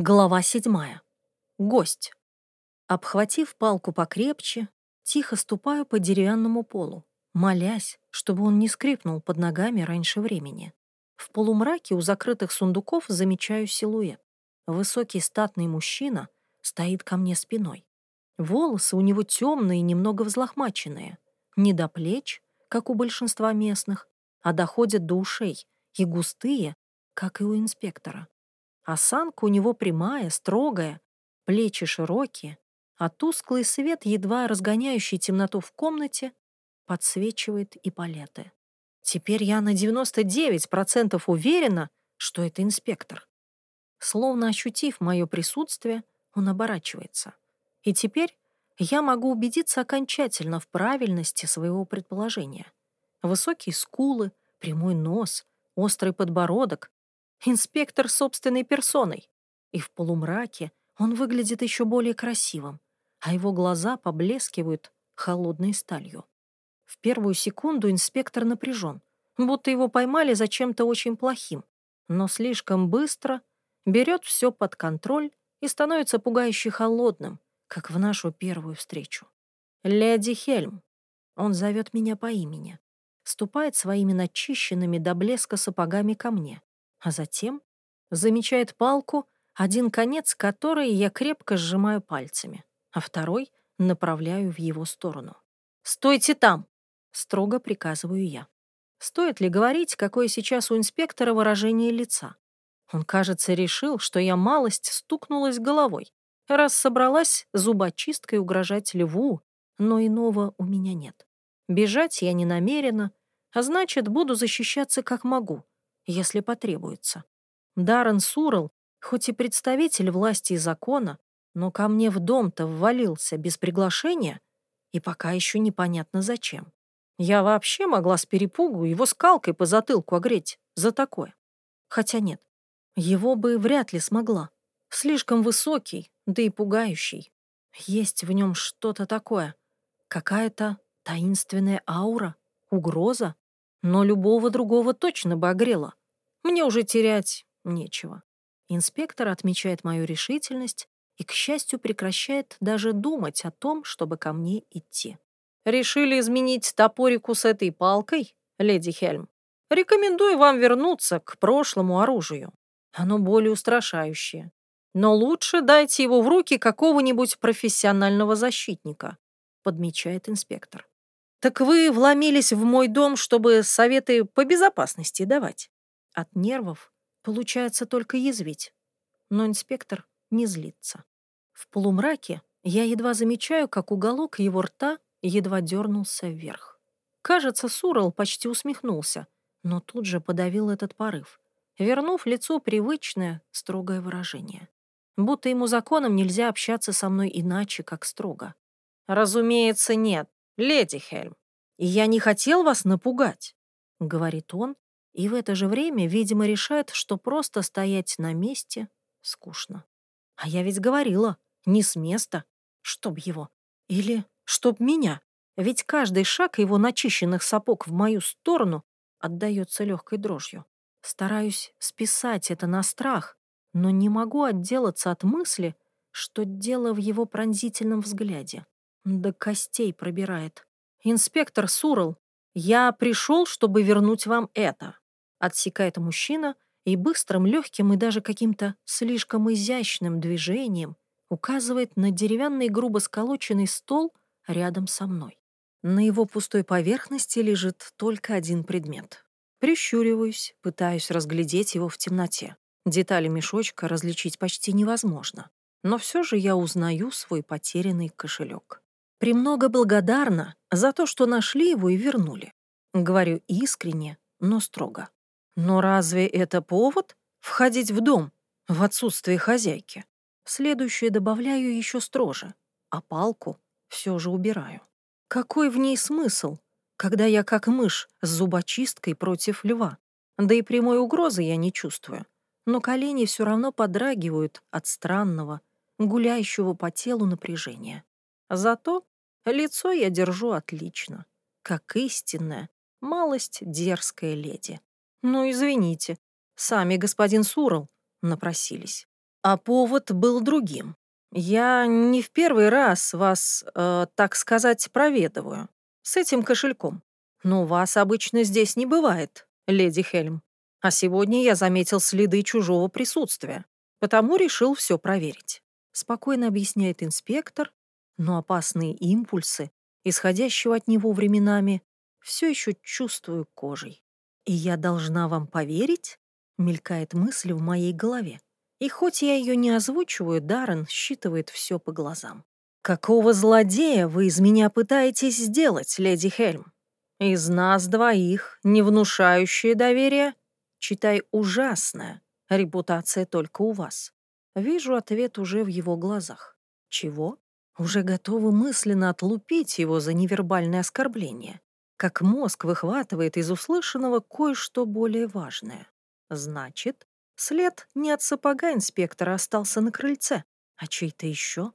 Глава седьмая. Гость. Обхватив палку покрепче, тихо ступаю по деревянному полу, молясь, чтобы он не скрипнул под ногами раньше времени. В полумраке у закрытых сундуков замечаю силуэт. Высокий статный мужчина стоит ко мне спиной. Волосы у него темные и немного взлохмаченные. Не до плеч, как у большинства местных, а доходят до ушей и густые, как и у инспектора. Осанка у него прямая, строгая, плечи широкие, а тусклый свет, едва разгоняющий темноту в комнате, подсвечивает и палеты. Теперь я на 99% уверена, что это инспектор. Словно ощутив мое присутствие, он оборачивается. И теперь я могу убедиться окончательно в правильности своего предположения. Высокие скулы, прямой нос, острый подбородок, Инспектор собственной персоной. И в полумраке он выглядит еще более красивым, а его глаза поблескивают холодной сталью. В первую секунду инспектор напряжен, будто его поймали за чем-то очень плохим, но слишком быстро берет все под контроль и становится пугающе холодным, как в нашу первую встречу. «Леди Хельм». Он зовет меня по имени, ступает своими начищенными до блеска сапогами ко мне а затем замечает палку, один конец которой я крепко сжимаю пальцами, а второй направляю в его сторону. «Стойте там!» — строго приказываю я. Стоит ли говорить, какое сейчас у инспектора выражение лица? Он, кажется, решил, что я малость стукнулась головой, раз собралась зубочисткой угрожать льву, но иного у меня нет. Бежать я не намерена, а значит, буду защищаться как могу, если потребуется. Даррен Сурл, хоть и представитель власти и закона, но ко мне в дом-то ввалился без приглашения, и пока еще непонятно зачем. Я вообще могла с перепугу его скалкой по затылку огреть за такое. Хотя нет, его бы вряд ли смогла. Слишком высокий, да и пугающий. Есть в нем что-то такое. Какая-то таинственная аура, угроза. Но любого другого точно бы огрела. Мне уже терять нечего. Инспектор отмечает мою решительность и, к счастью, прекращает даже думать о том, чтобы ко мне идти. Решили изменить топорику с этой палкой, леди Хельм? Рекомендую вам вернуться к прошлому оружию. Оно более устрашающее. Но лучше дайте его в руки какого-нибудь профессионального защитника, подмечает инспектор. Так вы вломились в мой дом, чтобы советы по безопасности давать. От нервов получается только язвить. Но инспектор не злится. В полумраке я едва замечаю, как уголок его рта едва дернулся вверх. Кажется, Сурал почти усмехнулся, но тут же подавил этот порыв, вернув лицу привычное, строгое выражение. Будто ему законом нельзя общаться со мной иначе, как строго. «Разумеется, нет, леди Хельм. Я не хотел вас напугать», — говорит он, и в это же время, видимо, решает, что просто стоять на месте скучно. А я ведь говорила, не с места, чтоб его. Или чтоб меня. Ведь каждый шаг его начищенных сапог в мою сторону отдается легкой дрожью. Стараюсь списать это на страх, но не могу отделаться от мысли, что дело в его пронзительном взгляде. До костей пробирает. «Инспектор Сурл, я пришел, чтобы вернуть вам это. Отсекает мужчина и быстрым, легким и даже каким-то слишком изящным движением указывает на деревянный грубо сколоченный стол рядом со мной. На его пустой поверхности лежит только один предмет. Прищуриваюсь, пытаюсь разглядеть его в темноте. Детали мешочка различить почти невозможно. Но все же я узнаю свой потерянный кошелек. Премного благодарна за то, что нашли его и вернули. Говорю искренне, но строго. Но разве это повод входить в дом в отсутствие хозяйки? Следующее добавляю еще строже, а палку все же убираю. Какой в ней смысл, когда я как мышь с зубочисткой против льва? Да и прямой угрозы я не чувствую. Но колени все равно подрагивают от странного, гуляющего по телу напряжения. Зато лицо я держу отлично, как истинная, малость дерзкая леди. «Ну, извините, сами господин Сурал напросились». А повод был другим. Я не в первый раз вас, э, так сказать, проведываю. С этим кошельком. Но вас обычно здесь не бывает, леди Хельм. А сегодня я заметил следы чужого присутствия, потому решил все проверить. Спокойно объясняет инспектор, но опасные импульсы, исходящие от него временами, все еще чувствую кожей. «И я должна вам поверить?» — мелькает мысль в моей голове. И хоть я ее не озвучиваю, Даррен считывает все по глазам. «Какого злодея вы из меня пытаетесь сделать, леди Хельм? Из нас двоих, не внушающее доверие, читай ужасная, репутация только у вас». Вижу ответ уже в его глазах. Чего? Уже готовы мысленно отлупить его за невербальное оскорбление. Как мозг выхватывает из услышанного кое-что более важное. Значит, След не от сапога инспектора остался на крыльце, а чей-то еще.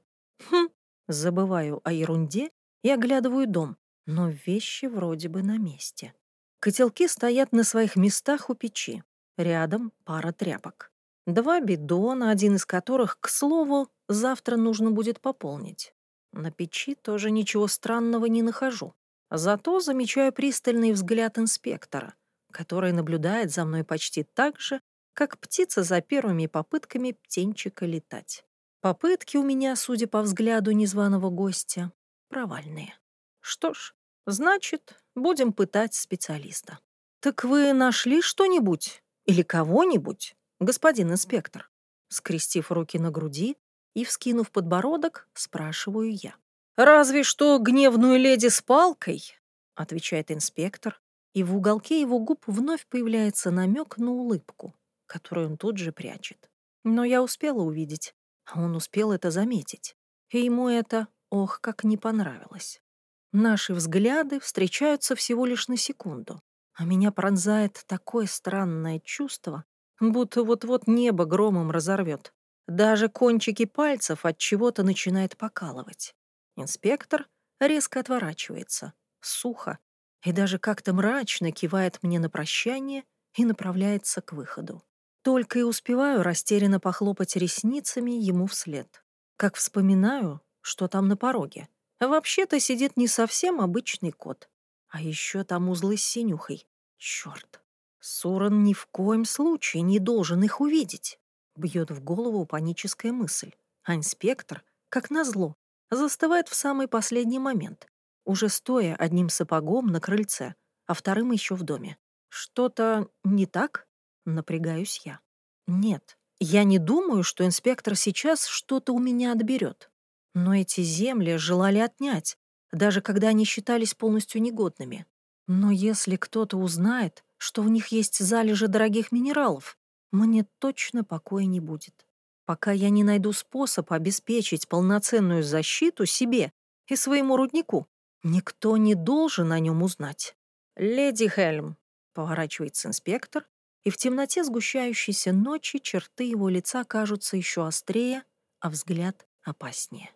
Хм, забываю о ерунде и оглядываю дом, но вещи вроде бы на месте. Котелки стоят на своих местах у печи. Рядом пара тряпок. Два бидона, один из которых, к слову, завтра нужно будет пополнить. На печи тоже ничего странного не нахожу. Зато замечаю пристальный взгляд инспектора, который наблюдает за мной почти так же, как птица за первыми попытками птенчика летать. Попытки у меня, судя по взгляду незваного гостя, провальные. Что ж, значит, будем пытать специалиста. «Так вы нашли что-нибудь? Или кого-нибудь, господин инспектор?» Скрестив руки на груди и вскинув подбородок, спрашиваю я. «Разве что гневную леди с палкой», — отвечает инспектор, и в уголке его губ вновь появляется намек на улыбку которую он тут же прячет. Но я успела увидеть, а он успел это заметить. И ему это, ох, как не понравилось. Наши взгляды встречаются всего лишь на секунду, а меня пронзает такое странное чувство, будто вот-вот небо громом разорвет. Даже кончики пальцев от чего-то начинает покалывать. Инспектор резко отворачивается, сухо, и даже как-то мрачно кивает мне на прощание и направляется к выходу. Только и успеваю растерянно похлопать ресницами ему вслед. Как вспоминаю, что там на пороге. Вообще-то сидит не совсем обычный кот. А еще там узлы с синюхой. Черт. Суран ни в коем случае не должен их увидеть. Бьет в голову паническая мысль. А инспектор, как назло, застывает в самый последний момент, уже стоя одним сапогом на крыльце, а вторым еще в доме. Что-то не так? Напрягаюсь я. Нет, я не думаю, что инспектор сейчас что-то у меня отберет. Но эти земли желали отнять, даже когда они считались полностью негодными. Но если кто-то узнает, что в них есть залежи дорогих минералов, мне точно покоя не будет. Пока я не найду способ обеспечить полноценную защиту себе и своему руднику, никто не должен о нем узнать. «Леди Хельм», — поворачивается инспектор и в темноте сгущающейся ночи черты его лица кажутся еще острее, а взгляд опаснее.